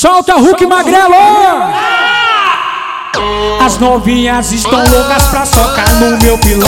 Solta Hulk Magrelo! As novinhas estão loucas pra socar no meu pilão.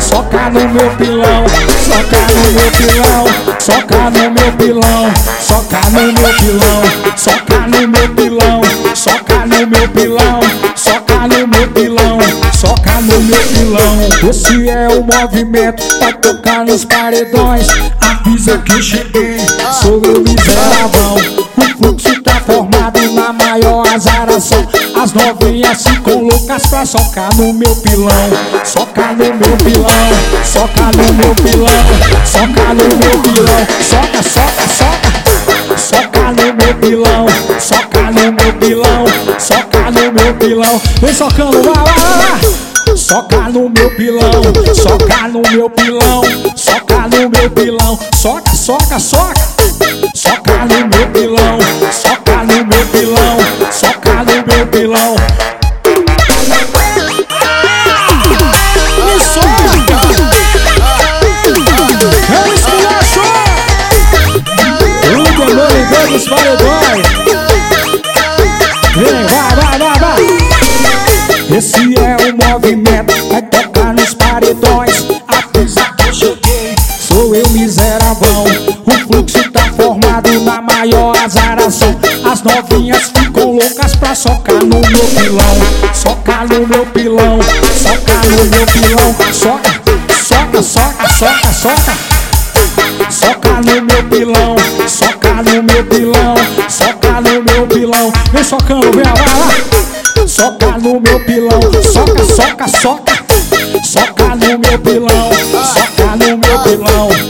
Soca no meu pilão, soca no meu pilão, soca no meu pilão, soca no meu pilão, soca no meu pilão, soca no meu pilão, soca no meu pilão, soca no meu pilão. Esse é o movimento pra tocar nos paredões. Avisa que cheguei, sou o miserável. O fluxo tá forte formado na maior azaração As novinhas ficam loucas pra socar no meu pilão Socar no meu pilão Socar no meu pilão Socar no meu pilão Soca, soca, soca Soca no meu pilão Soca no meu pilão Soca no meu pilão Vem socando, vai, vai, vai Soca no meu pilão Soca no meu pilão Soca no meu pilão soca, soca Soca meu pilão. Me soca o esculacho O demolidor dos paredões Vem, vai, vai, vai, vai Esse é o movimento Vai tocar nos paredões. Avisa que eu cheguei Sou eu miserável. O fluxo tá formado na maior azaração As novinhas loucas pra socar no meu pilão Socar no meu pilão Socar no meu pilão Soca, soca, soca, soca, soca Soca no meu pilão, soca no meu pilão, soca no meu pilão. Vem socando, vem lá, lá. Soca no meu pilão, soca, soca, soca. Soca no meu pilão, soca no meu pilão.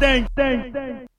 dang, dang, dang.